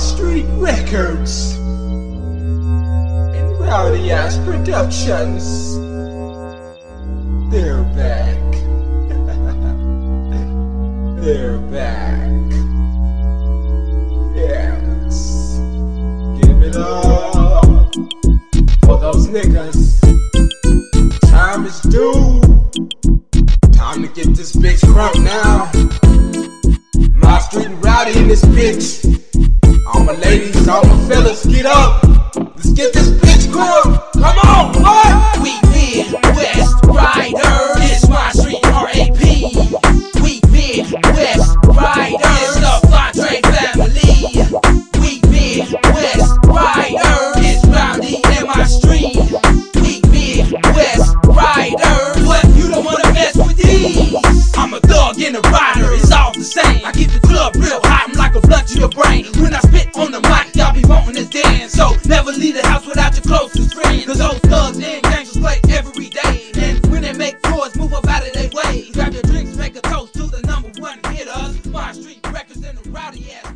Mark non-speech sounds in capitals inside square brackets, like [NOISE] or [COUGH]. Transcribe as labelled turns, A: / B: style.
A: Street Records and Rowdy Ass Productions. They're back. [LAUGHS] They're back. Yes. Give it up for those niggas. Time is due. Time to get this bitch crunk now. My street rowdy in this bitch. My ladies, all my fellas, get up. Let's get this bitch crunk. Come on, what?
B: We Midwest Riders. It's my street RAP. We Midwest Riders. It's the Fontre family. We Midwest Riders. It's Rowdy in my street. We Midwest Riders. What? You don't wanna mess with these? I'm a thug and a rider. It's all the same. I keep the club real hot. Cause those thugs and gangsters play every day. And when they make moves, move up out of their way. Grab your drinks, make a toast to the number one hitters. My Street Records and the rowdy ass.